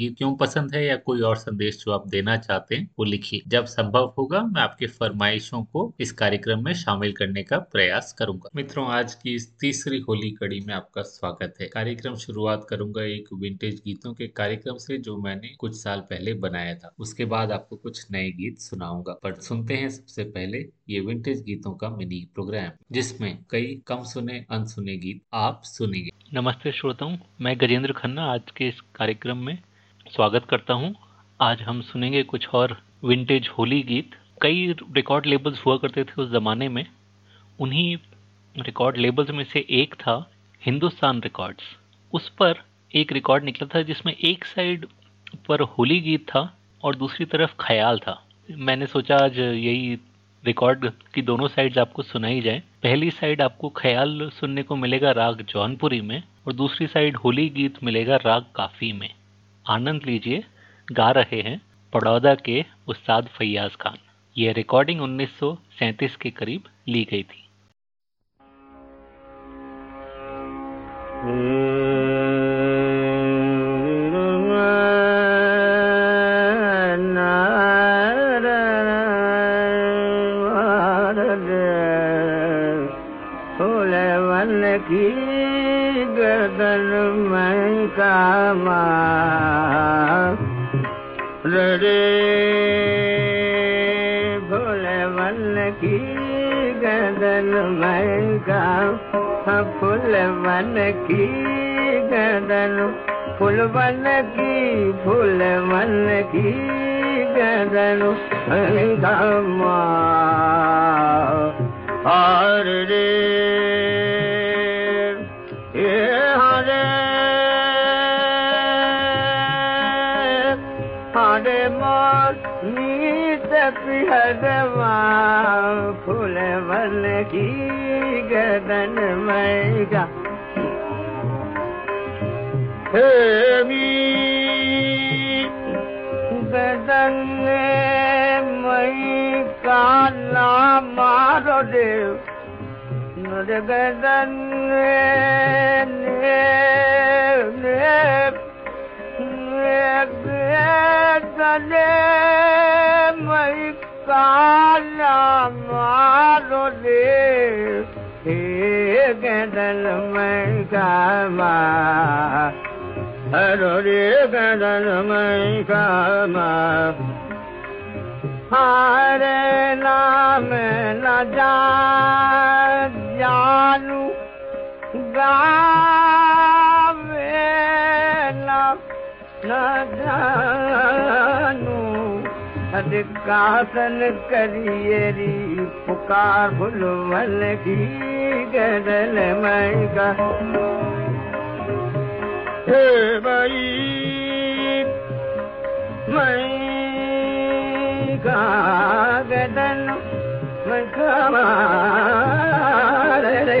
गीत क्यों पसंद है या कोई और संदेश जो आप देना चाहते हैं, वो लिखिए। जब संभव होगा, मैं आपके फरमाइशों को इस कार्यक्रम में शामिल करने का प्रयास करूँगा। मित्रों, आज की इस तीसरी होली कड़ी में आपका स्वागत है। कार्यक्रम शुरुआत करूँगा एक विंटेज गीतों के कार्यक्रम से जो मैंने कुछ साल पहले बनाया था। उसके बाद आपको कुछ नए गीत सुनाऊँगा। पर सुनते हैं सबसे पहले ये विंटेज गीतों का मिनी प्रोग्राम जिसमें कई कम सुने, अनसुने गीत आप सुनेंगे। नमस्ते श्रोताओं, मैं गजेंद्र खन्ना आज के इस कार्यक्रम में स्वागत करता हूँ। आज हम सुनेंगे कुछ और विंटेज होली गीत। कई रिकॉर्ड लेबल्स हुआ करते थे उस ज़माने में। उन्हीं रिकॉर्ड लेबल्स में से एक था हिंदुस्तान रिकॉर्ड्स उस पर एक रिकॉर्ड निकला था जिसमें एक साइड पर होली गीत था और दूसरी तरफ़ ख्याल था। मैंने सोचा आज यही रिकॉर्ड की दोनों साइड्स आपको सुनाई जाए। पहली साइड आपको ख्याल सुनने को मिलेगा राग जौनपुरी में और दूसरी साइड होली गीत मिलेगा राग काफ़ी में। आनंद लीजिए, गा रहे हैं पड़ौदा के उस्ताद फैयाज खान। ये रिकॉर्डिंग 1937 के करीब ली गई थी। की गर्दन में कामा फूल वन की गर्दन फूल वन की फूल वन की गर्दन और रे पिहरवा मै गी गदन मई काल मारो देवे गदने त मारो देव गदन मैं हरो रे गदन मैं न जा गावे न जानू अधिकासन करियरी पुकार भुलवन की गदल मैगा हे भाई मैं गदन मैं कमा रे रे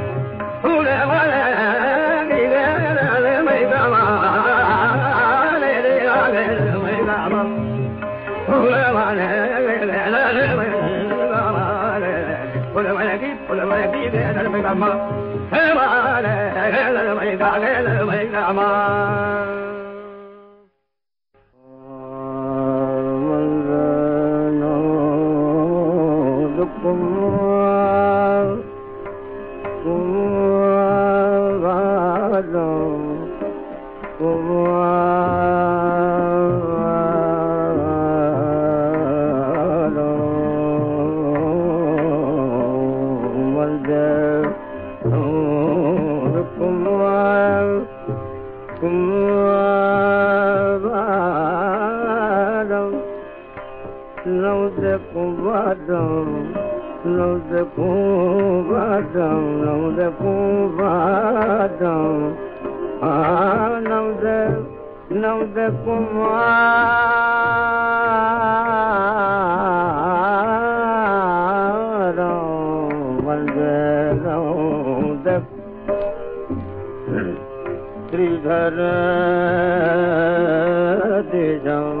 மைதாமா न दू भा नीर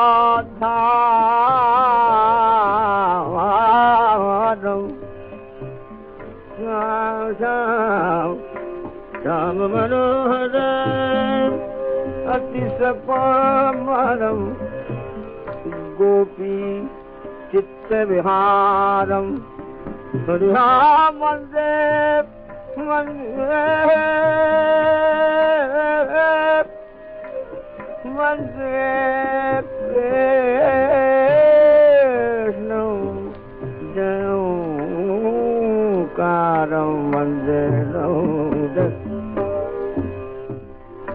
समर गोपी चित्तिहारमिया मंद मंदे मंदे।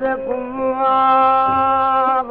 दे कुमारम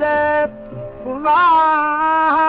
देव कुमार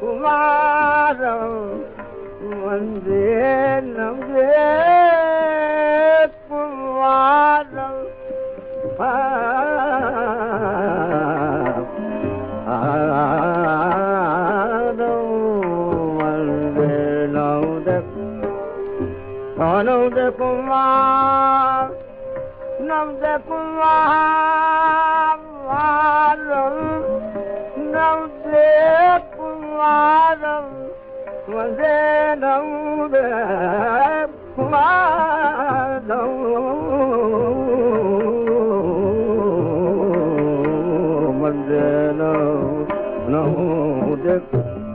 कुमारम मंदिर नव नव de कुमार नव जे कुमार नव जे Varam. Thank you.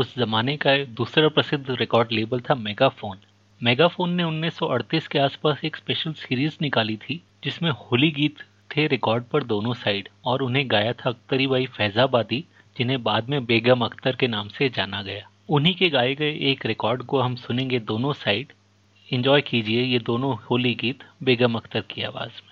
उस जमाने का दूसरा प्रसिद्ध रिकॉर्ड लेबल था मेगाफोन मेगाफोन ने 1938 के आसपास एक स्पेशल सीरीज़ निकाली थी, जिसमें होली गीत थे रिकॉर्ड पर दोनों साइड और उन्हें गाया था अख्तरी बाई फैजाबादी, जिन्हें बाद में बेगम अख्तर के नाम से जाना गया। उन्हीं के गाए गए एक रिकॉर्ड को हम सुनेंगे दोनों साइड इंजॉय कीजिए ये दोनों होली गीत बेगम अख्तर की आवाज़ में।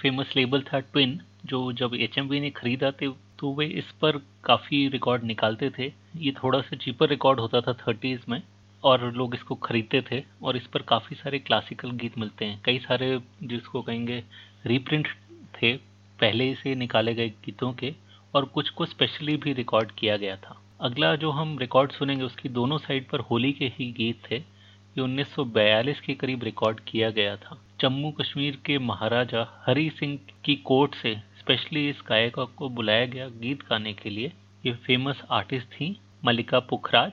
फ़ेमस लेबल था ट्विन जो जब एचएमवी ने खरीदा थे तो वे इस पर काफ़ी रिकॉर्ड निकालते थे। ये थोड़ा सा चीपर रिकॉर्ड होता था थर्टीज़ में, और लोग इसको खरीदते थे, और इस पर काफ़ी सारे क्लासिकल गीत मिलते हैं। कई सारे जिसको कहेंगे रीप्रिंट थे, पहले से निकाले गए गीतों के, और कुछ को स्पेशली भी रिकॉर्ड किया गया था। अगला जो हम रिकॉर्ड सुनेंगे, उसकी दोनों साइड पर होली के ही गीत थे, ये 1942 के करीब रिकॉर्ड किया गया था। जम्मू कश्मीर के महाराजा हरी सिंह की कोर्ट से स्पेशली इस गायिका को बुलाया गया गीत गाने के लिए, ये फ़ेमस आर्टिस्ट थी मलिका पुखराज,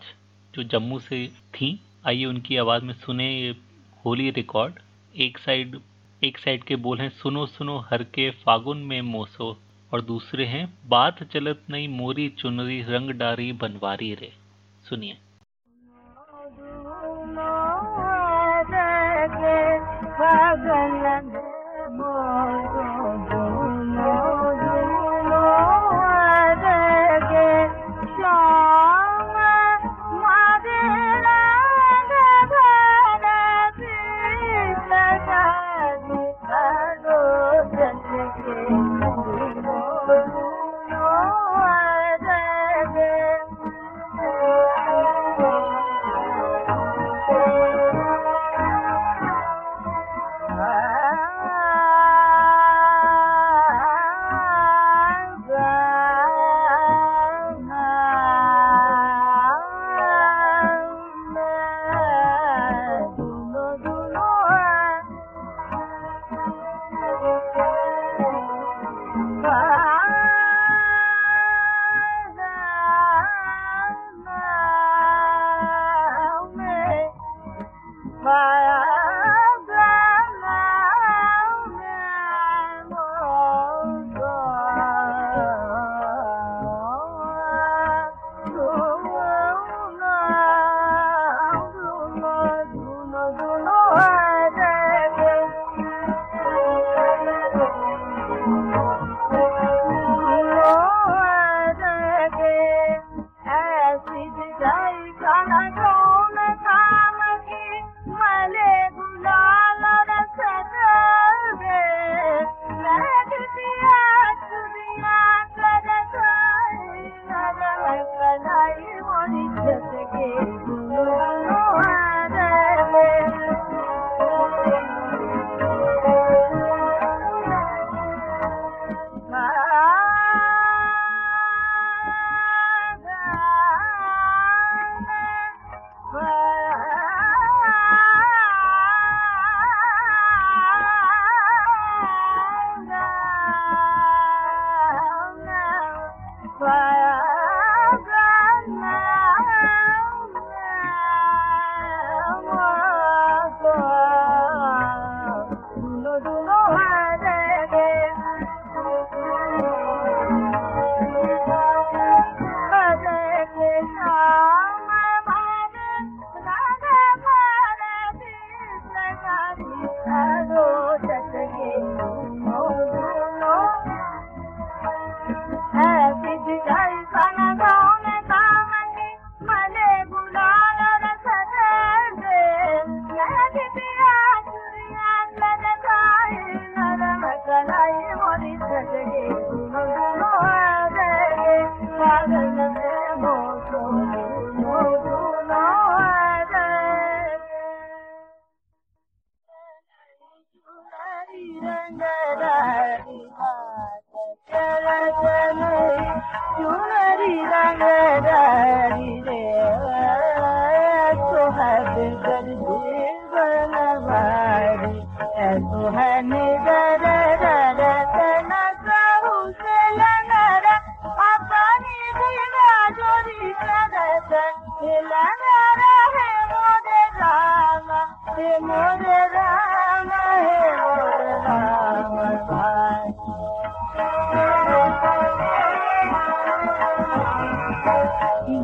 जो जम्मू से थी। आइए उनकी आवाज़ में सुने ये होली रिकॉर्ड एक साइड एक साइड के बोल हैं, सुनो सुनो, हर के फागुन में मोसो। और दूसरे हैं, बात चलत नहीं मोरी चुनरी, रंग डारी बनवारी रे। सुनिए। Bazen yenmez mazlum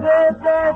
That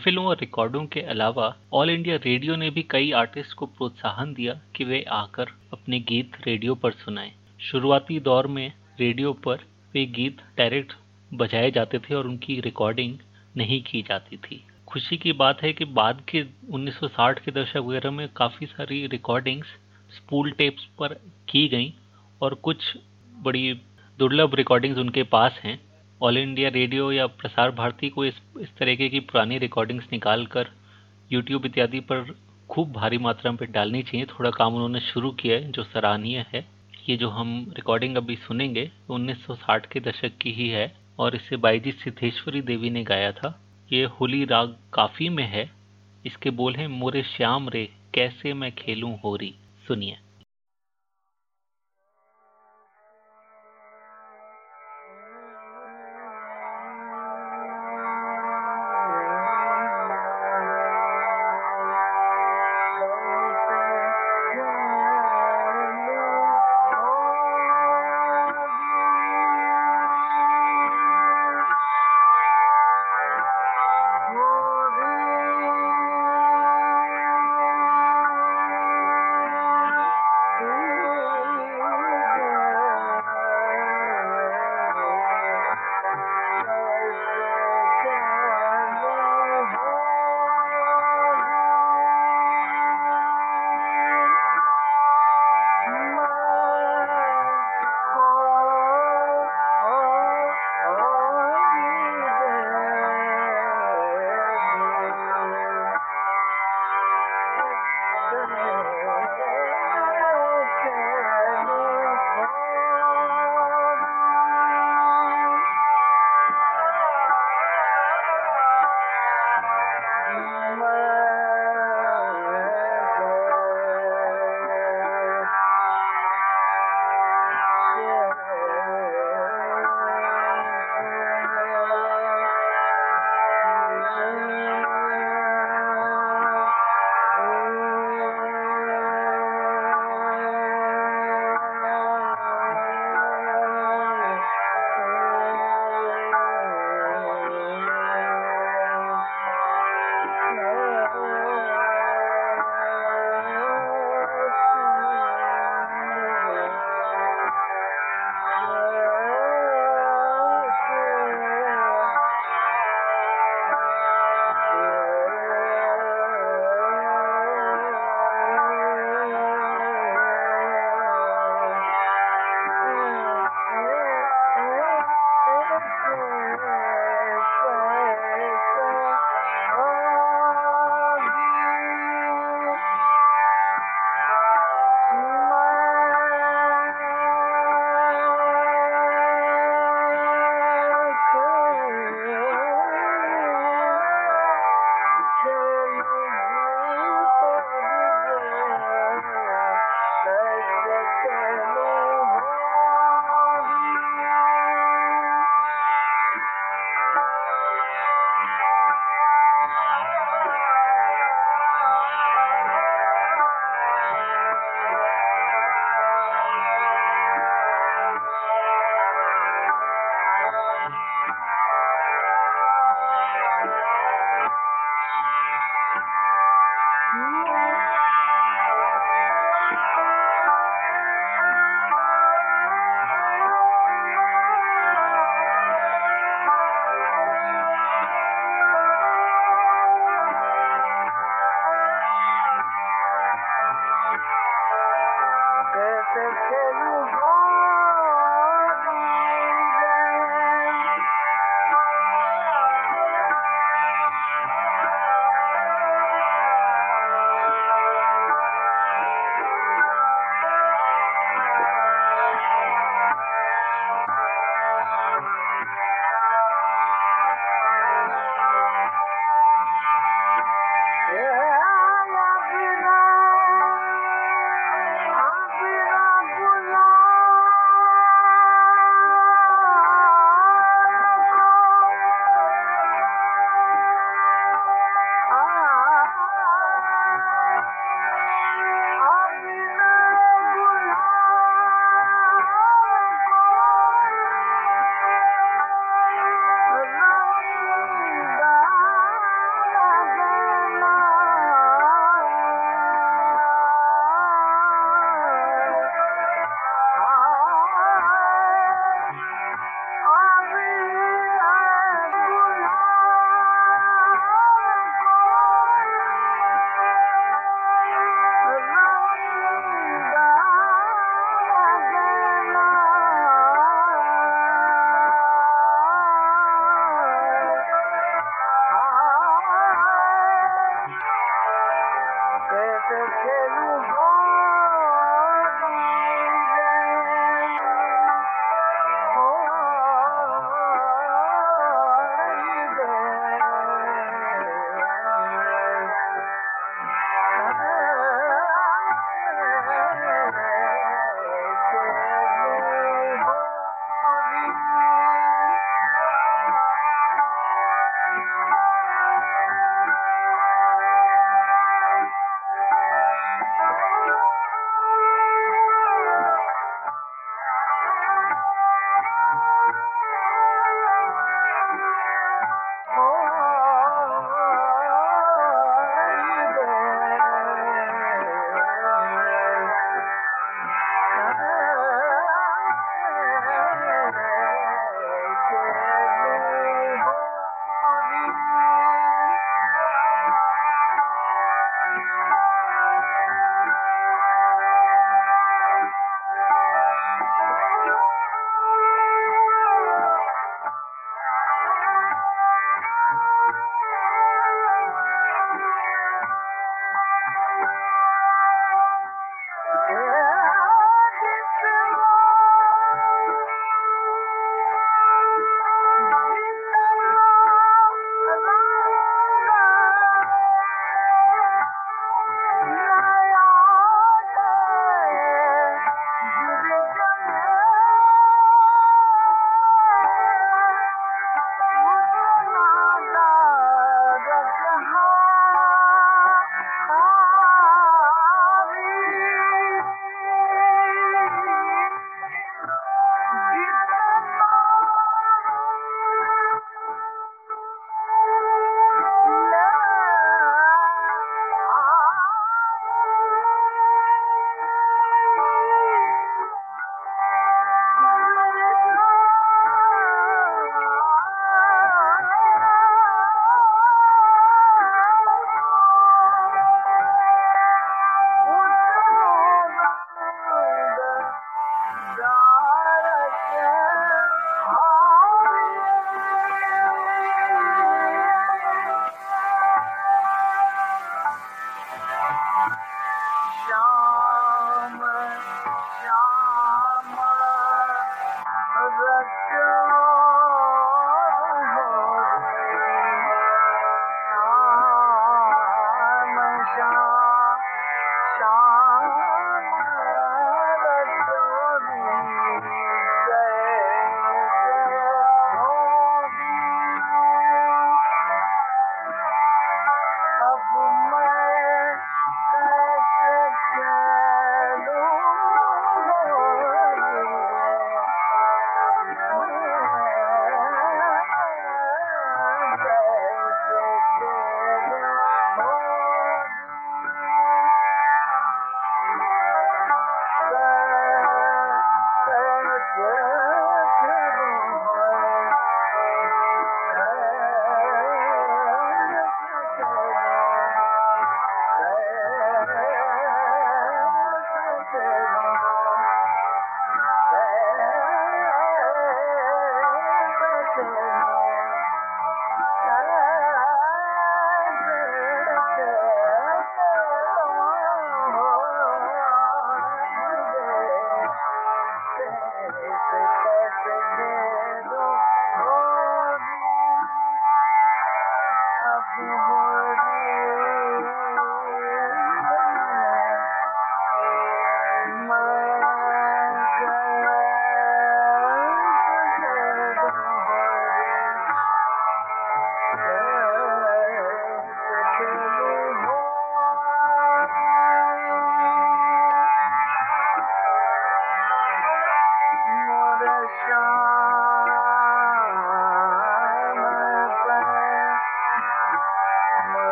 महफिलों और रिकॉर्डों के अलावा ऑल इंडिया रेडियो ने भी कई आर्टिस्ट को प्रोत्साहन दिया कि वे आकर अपने गीत रेडियो पर सुनाएँ। शुरुआती दौर में रेडियो पर वे गीत डायरेक्ट बजाए जाते थे और उनकी रिकॉर्डिंग नहीं की जाती थी। खुशी की बात है कि बाद के 1960 के दशक वगैरह में काफ़ी सारी रिकॉर्डिंग्स स्पूल टेप्स पर की गई और कुछ बड़ी दुर्लभ रिकॉर्डिंग्स उनके पास हैं। ऑल इंडिया रेडियो या प्रसार भारती को इस इस तरीके की पुरानी रिकॉर्डिंग्स निकाल कर यूट्यूब इत्यादि पर खूब भारी मात्रा में डालनी चाहिए। थोड़ा काम उन्होंने शुरू किया है, जो सराहनीय है। ये जो हम रिकॉर्डिंग अभी सुनेंगे 1960 के दशक की ही है और इसे बाईजी सिद्धेश्वरी देवी ने गाया था। ये होली राग काफ़ी में है। इसके बोल हैं, मोरे श्याम रे, कैसे मैं खेलूं होरी। सुनिए।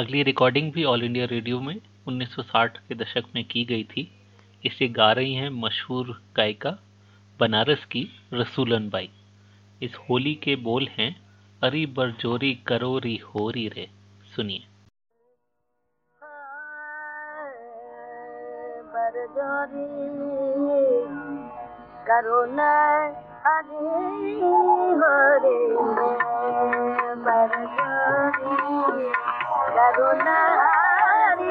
अगली रिकॉर्डिंग भी ऑल इंडिया रेडियो में 1960 के दशक में की गई थी। इसे गा रही हैं मशहूर गायिका बनारस की रसूलन बाई। इस होली के बोल हैं, अरी बरजोरी करोरी होरी रे सुनिए। करुणा हरी கருணாரி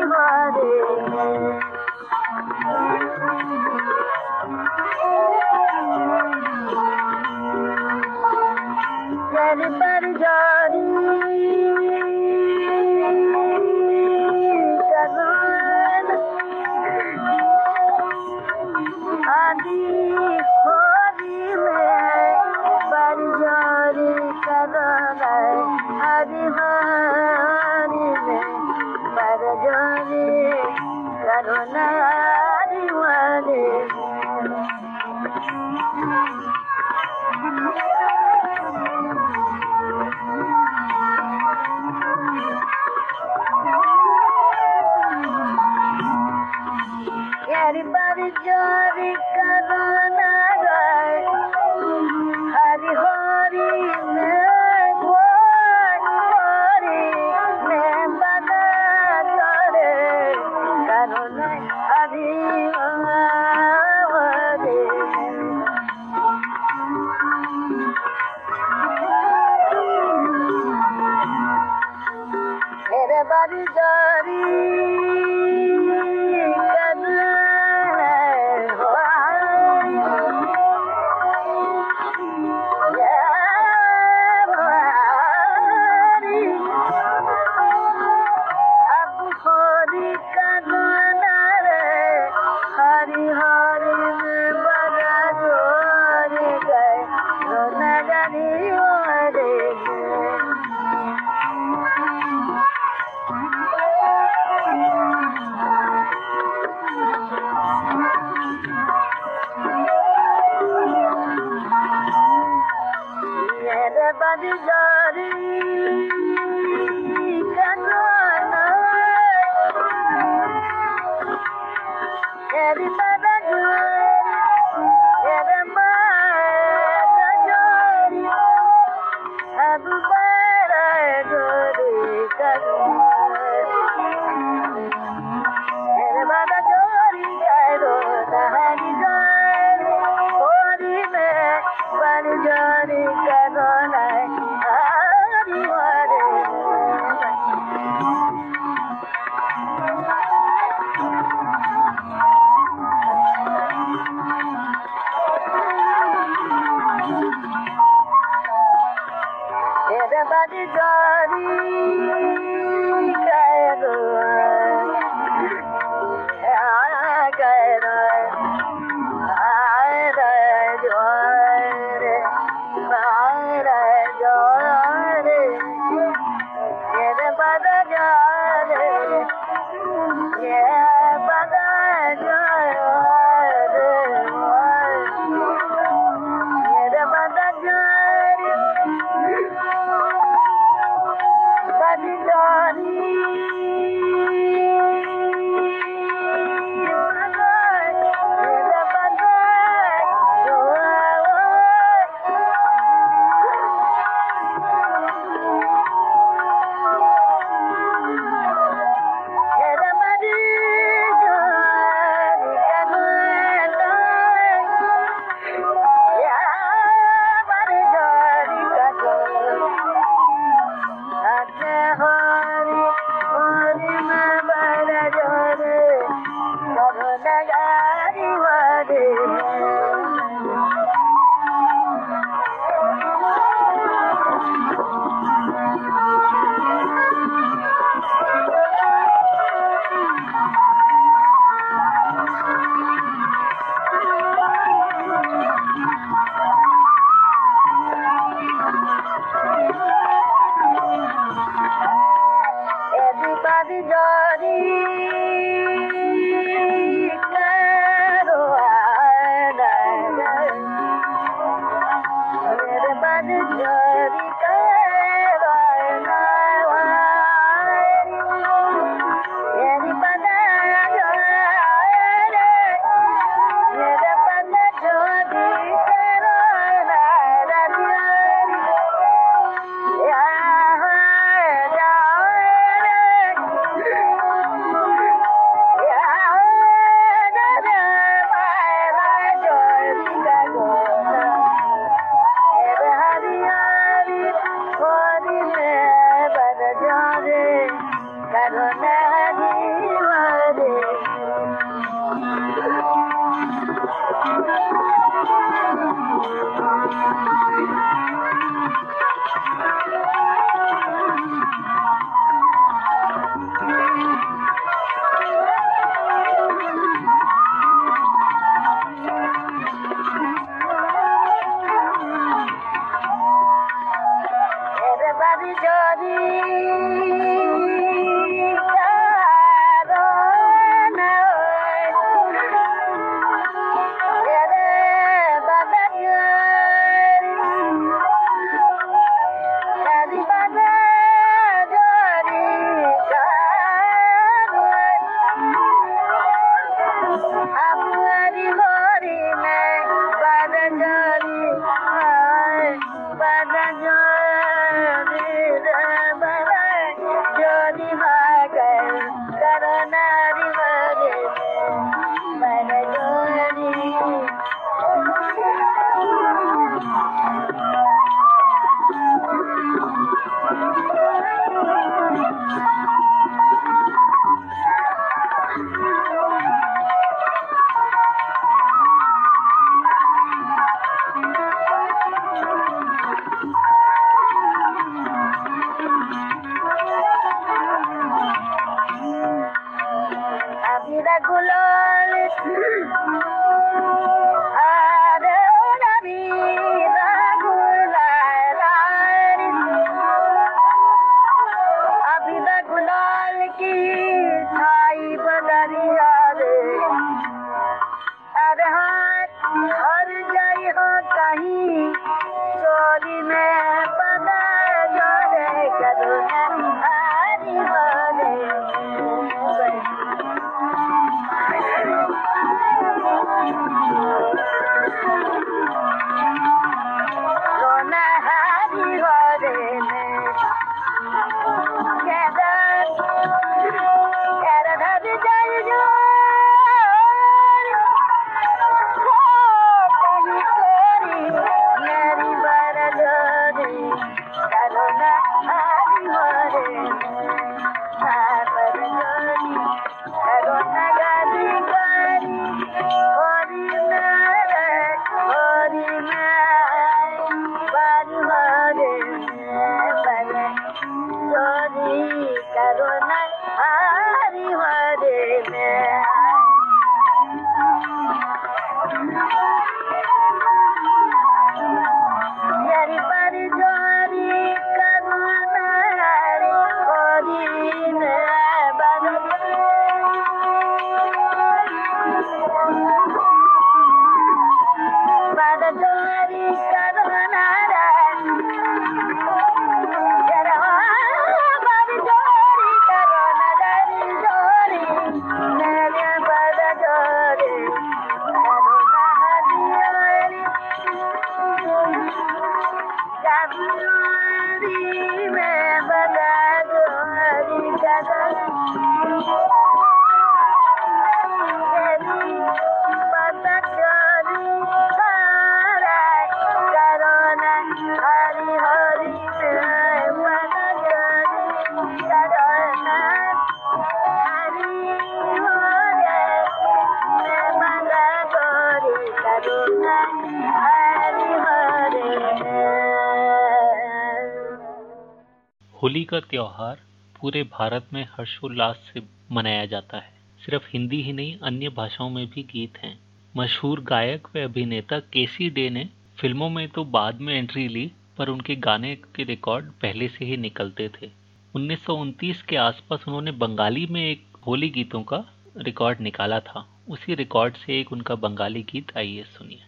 का त्यौहार पूरे भारत में हर्षोल्लास से मनाया जाता है। सिर्फ़ हिंदी ही नहीं, अन्य भाषाओं में भी गीत हैं। मशहूर गायक व अभिनेता केसी डे ने फ़िल्मों में तो बाद में एंट्री ली, पर उनके गाने के रिकॉर्ड पहले से ही निकलते थे। 1929 के आसपास उन्होंने बंगाली में एक होली गीतों का रिकॉर्ड निकाला था। उसी रिकॉर्ड से एक उनका बंगाली गीत आइए सुनिए।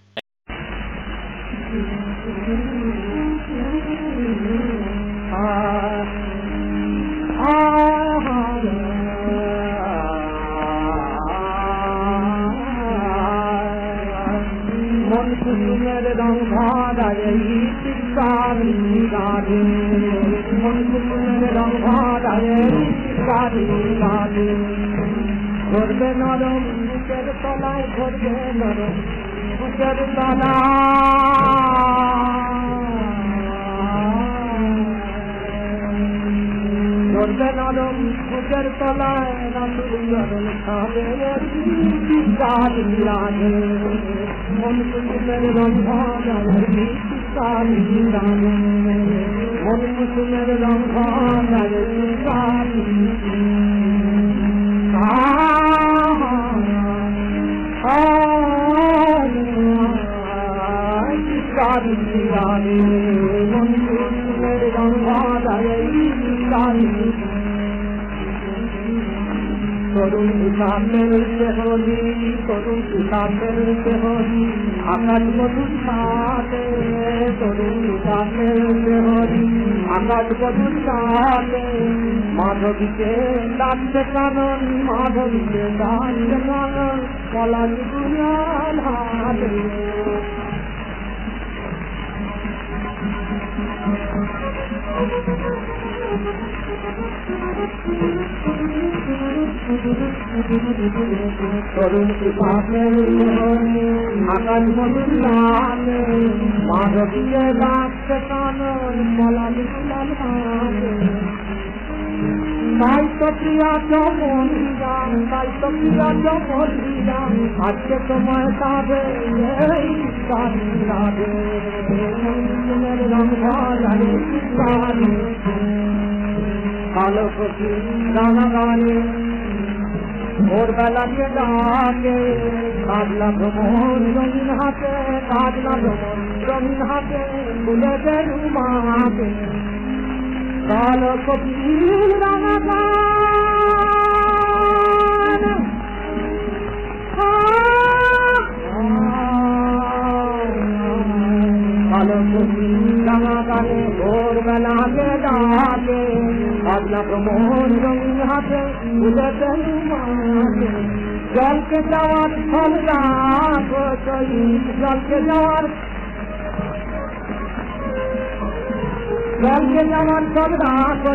গাড়ি গাড়ি ঘুরবে নরম বুকের তলায় ঘুরবে নরম বুকের তলায় ধরবে নরম বুকের তলায় রাতুর নরম খাবে কালি লাগে মন কুসুমের রং ভাঙালে কালি লাগে মন কুসুমের রং ভাঙালে কালি তরুণ মেলতে হলি তরুণ পিতা মেলতে আকাশ সাথে তরুণ মেলতে হলি আকাশ মাধবীকে ডাকছে কানন মাধবীকে ডাকছে কানন কলা হাতে। তরুণ কৃপাকের মোহনে আকাশ মধুর লালে মাধবীকে ডাকছে কানন কলালি গুলাল হাতে তাই কালো সখী নানা গানে ভোরবেলা নিয়ে ডাকে কাজলা ভ্রমণ রঙিন হাতে, কাজলা ভ্রমণ রঙিন হাতে ফুলে বেরু মাকে কপিল রাঙাকার কালো কপিল রাঙাকারে ভোরবেলাকে ডাকে কাজলা ভ্রমণ রঙিন হাতে ফুলেতে রুমাতে জলকে যাওয়ার ফল রাখো জলকে যাওয়ার জলকে যাওয়ার ফল রাখো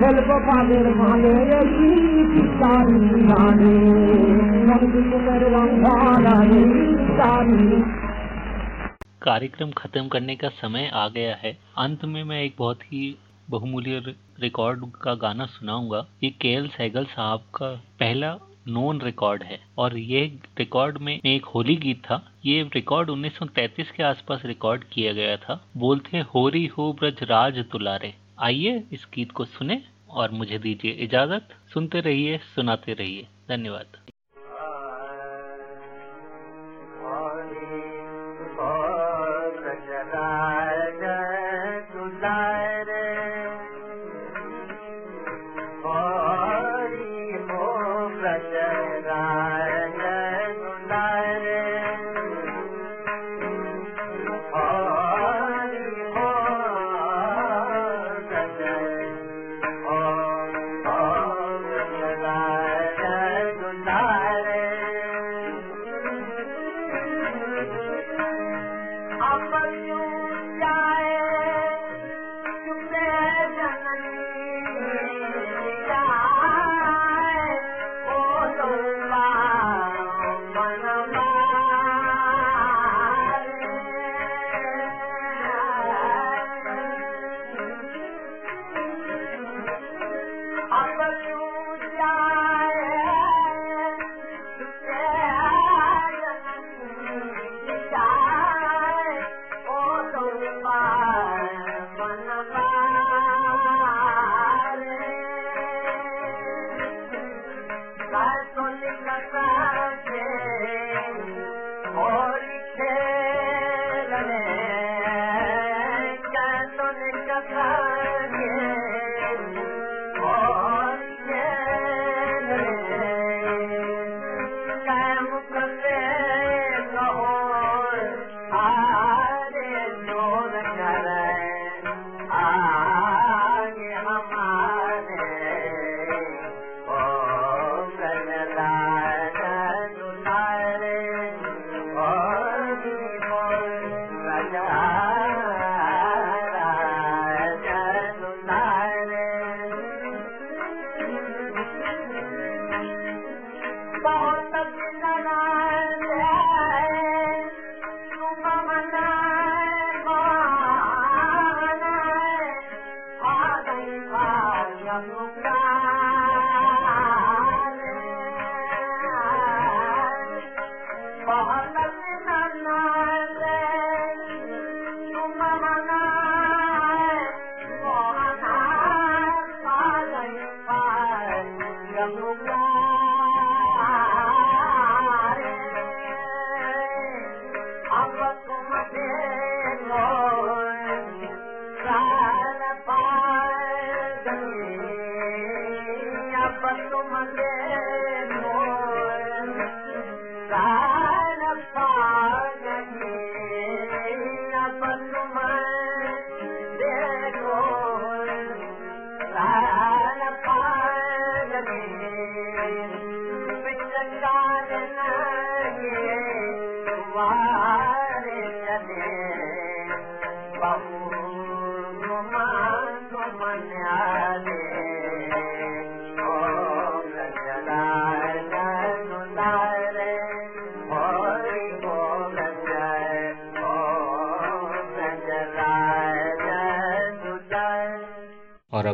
খেলবো পাদের মালে রেখি তারি গানে রঙের রঙ ভালা রে तारी कार्यक्रम खत्म करने का समय आ गया है अंत में मैं एक बहुत ही बहुमूल्य रि- रिकॉर्ड का गाना सुनाऊंगा ये के एल सहगल साहब का पहला नोन रिकॉर्ड है। और ये रिकॉर्ड में एक होली गीत था। ये रिकॉर्ड 1933 के आसपास रिकॉर्ड किया गया था। बोलते, होरी हो ब्रज राज तुलारे आइए इस गीत को सुने और मुझे दीजिए इजाज़त। सुनते रहिए, सुनाते रहिए। धन्यवाद।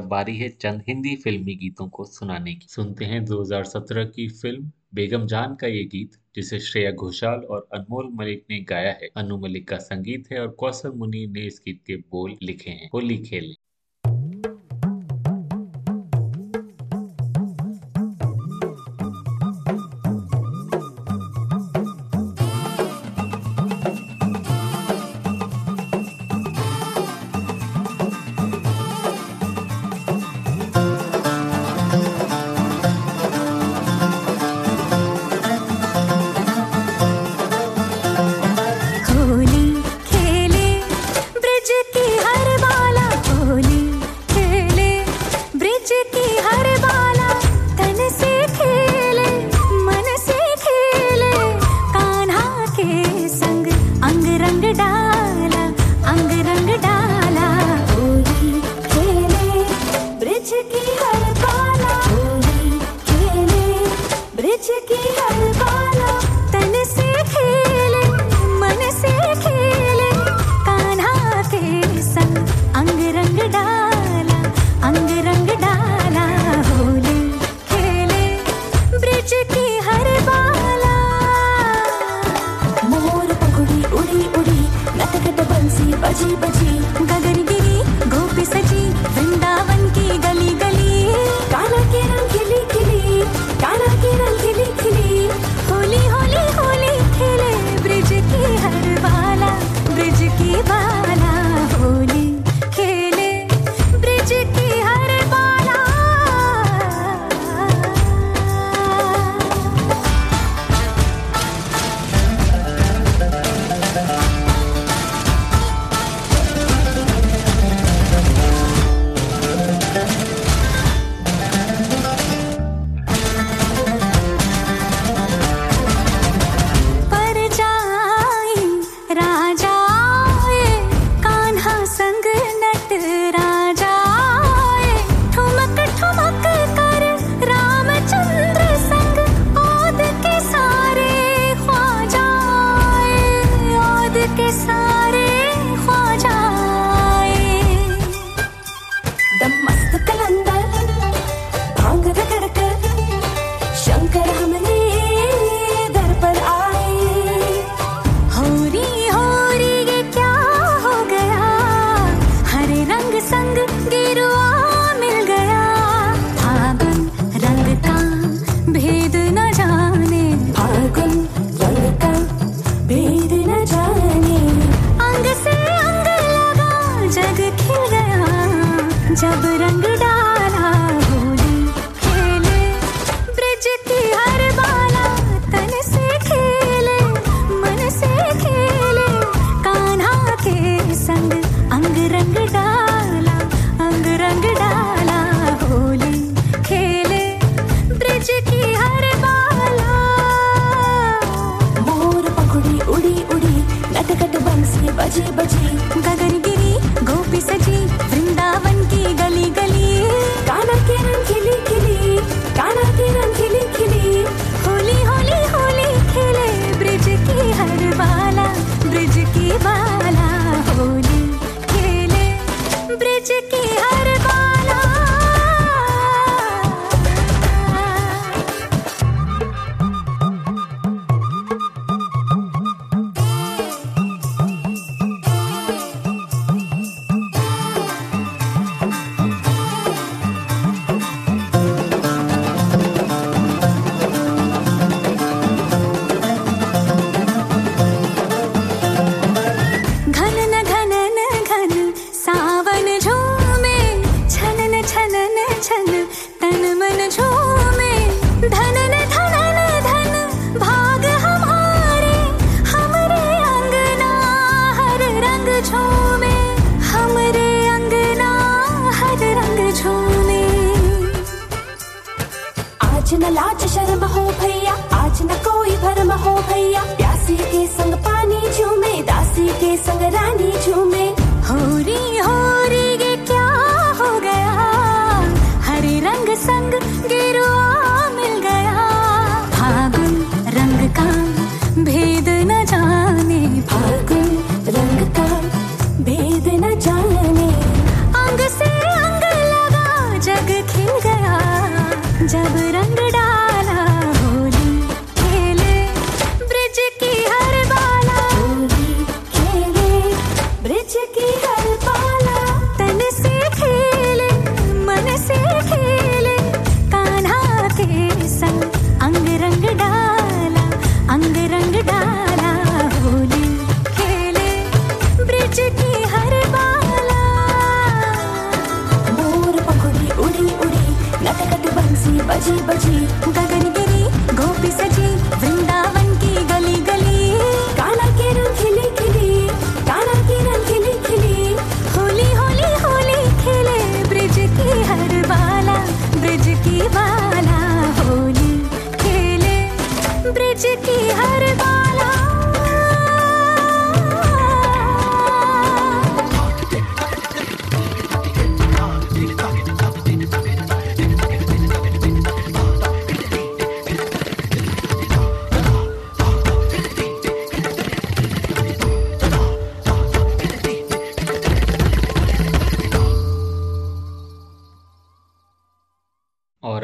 बारी है चंद हिंदी फिल्मी गीतों को सुनाने की। सुनते हैं 2017 की फ़िल्म बेगम जान का ये गीत, जिसे श्रेया घोषाल और अनमोल मलिक ने गाया है। अनु मलिक का संगीत है और कौशल मुनि ने इस गीत के बोल लिखे हैं। होली खेलें।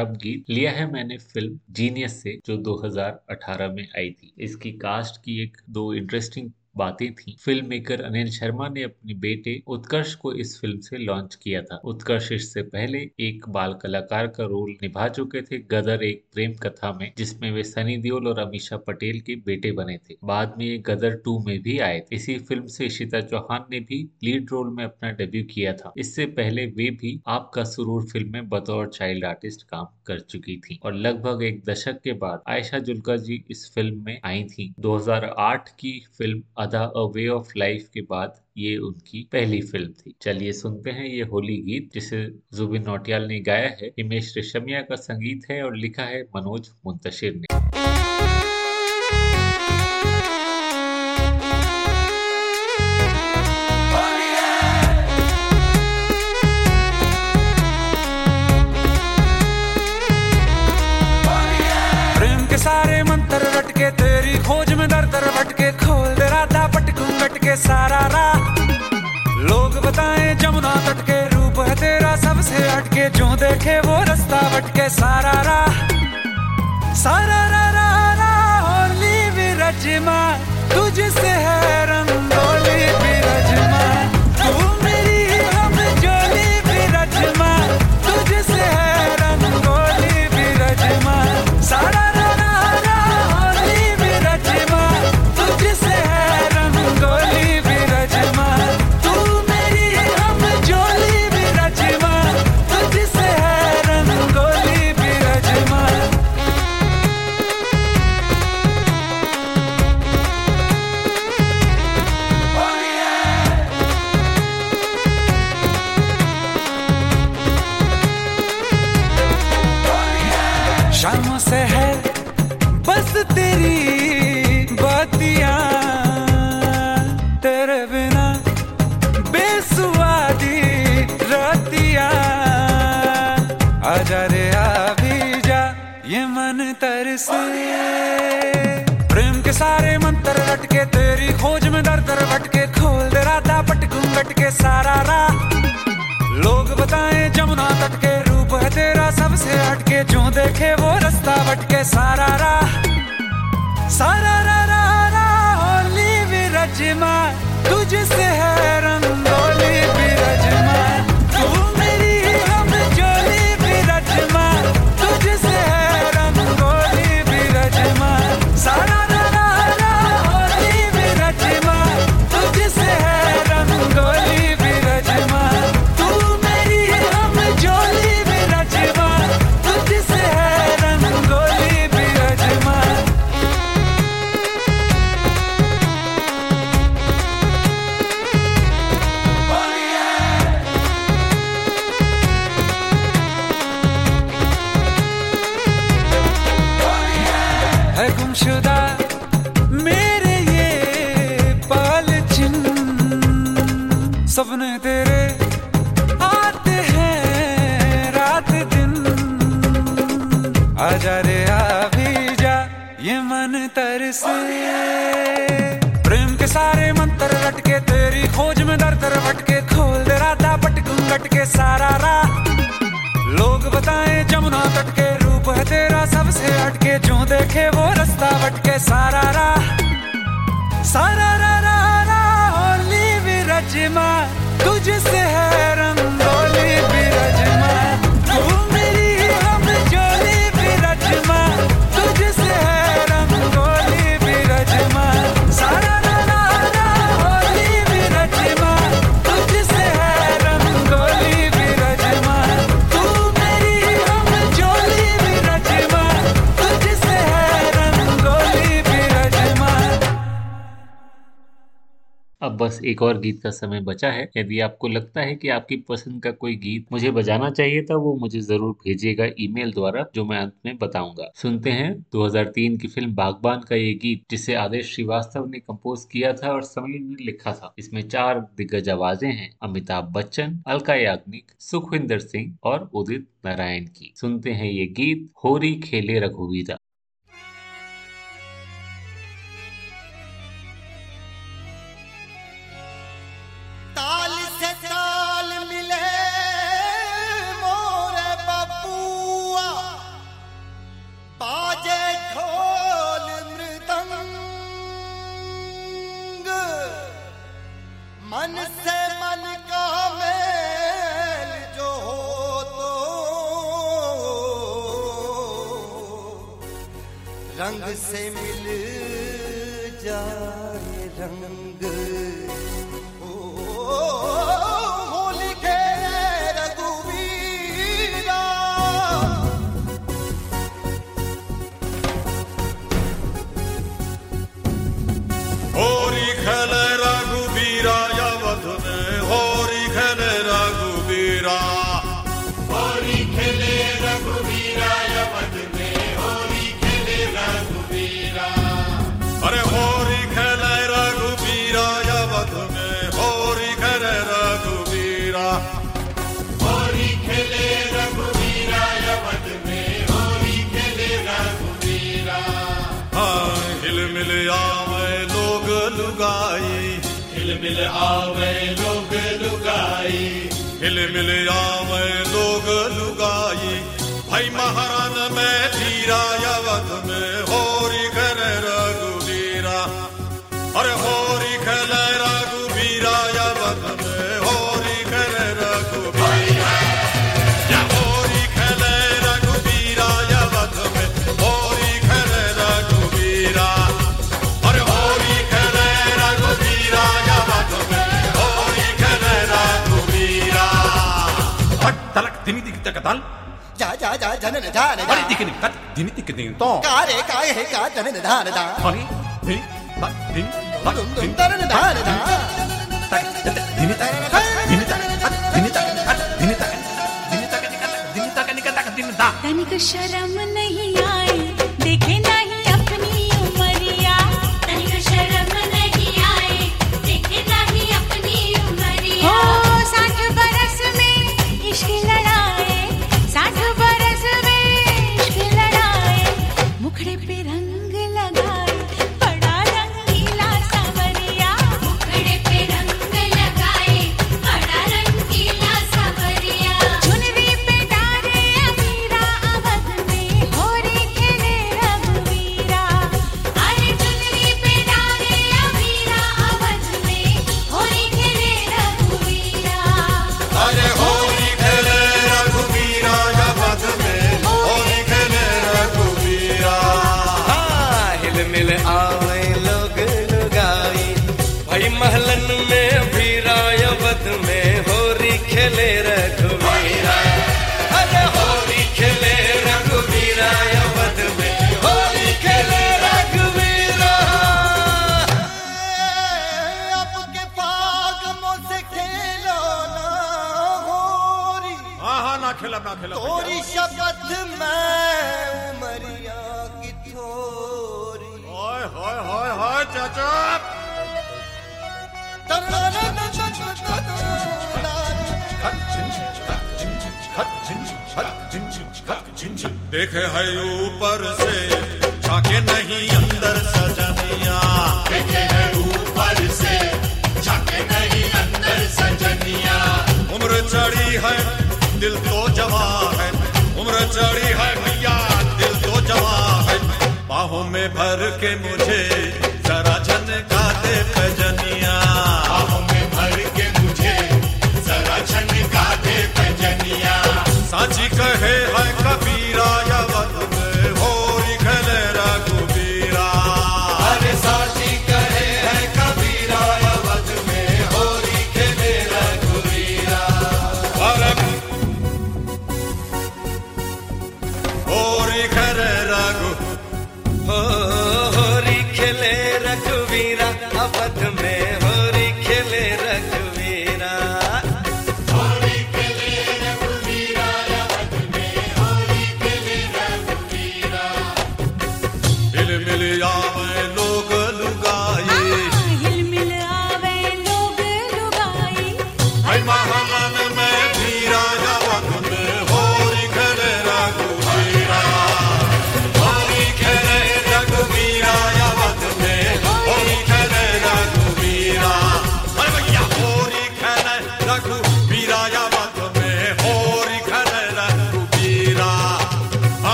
गीत लिया है मैंने फ़िल्म जीनियस से, जो 2018 में आई थी। इसकी कास्ट की एक दो इंटरेस्टिंग बातें थी। फ़िल्म मेकर अनिल शर्मा ने अपने बेटे उत्कर्ष को इस फ़िल्म से लॉन्च किया था। उत्कर्ष इससे पहले एक बाल कलाकार का रोल निभा चुके थे गदर एक प्रेम कथा में, जिसमें वे सनी देओल और अमीषा पटेल के बेटे बने थे। बाद में ये गदर टू में भी आए थे। इसी फ़िल्म से इशिता चौहान ने भी लीड रोल में अपना डेब्यू किया था। इससे पहले वे भी आपका सुरूर फ़िल्म में बतौर चाइल्ड आर्टिस्ट काम कर चुकी थी और लगभग एक दशक के बाद आयशा जुल्का जी इस फ़िल्म में आई थी। 2008 की फ़िल्म अदा अ वे ऑफ़ लाइफ के बाद ये उनकी पहली फ़िल्म थी। चलिए सुनते हैं ये होली गीत, जिसे जुबिन नौटियाल ने गाया है। हिमेश रेशमिया का संगीत है और लिखा है मनोज मुंतशिर ने। तेरी खोज में दर दर भटके। सारा राह। लोग बताए जमुना तट के रूप है तेरा सबसे हटके जो देखे वो रास्ता भटके। सारा राह, सारा रा रा रा होली रजमा तुझसे है रंगोली। के सारे मंत्र लटके, तेरी खोज में दर दर भटके, खोल दे राधा पटकू गटके सारा राह। लोग बताएँ जमुना तट के रूप है तेरा सबसे हटके, जो देखे वो रास्ता भटके सारा राह। सारा रा रा रा होली विरजमा, तुझसे है रंगोली विरजमा सारे मंत्र लटके, तेरी खोज में दर दर भटके, खोल दे राधा पटकू गटके सारा राह। लोग बताए जमुना तट के रूप है तेरा सबसे हटके, जो देखे वो रास्ता भटके, सारा राह। सारा रा रा रा होली विरजमा, तुझसे है रंगोली विरजमा। बस एक और गीत का समय बचा है। यदि आपको लगता है कि आपकी पसंद का कोई गीत मुझे बजाना चाहिए था, वो मुझे ज़रूर भेजिएगा ईमेल द्वारा, जो मैं अंत में बताऊँगा। सुनते हैं 2003 की फ़िल्म बागबान का ये गीत, जिसे आदेश श्रीवास्तव ने कंपोज किया था और समीर ने लिखा था। इसमें चार दिग्गज आवाज़ें हैं, अमिताभ बच्चन, अलका याग्निक, सुखविंदर सिंह और उदित नारायण की। सुनते हैं ये गीत, होरी खेले रघुवीरा। the same way. आवे लोग लुगाई। हिल मिल आवे लोग लुगाई। भाई महारान में धीरा तलक दिनी दिक तक तल जा जा जा जनन जान अरे दिक निक तक दिनी दिक दिन तो कारे काय है का जनन धान दा अरे दिनी तक दिनी तक दुम दुम दिनी तरन धान दा तक दिनी तक दिनी तक दिनी तक दिनी तक दिनी तक दिनी तक निक तक दिन दा तनिक शर्म नहीं आई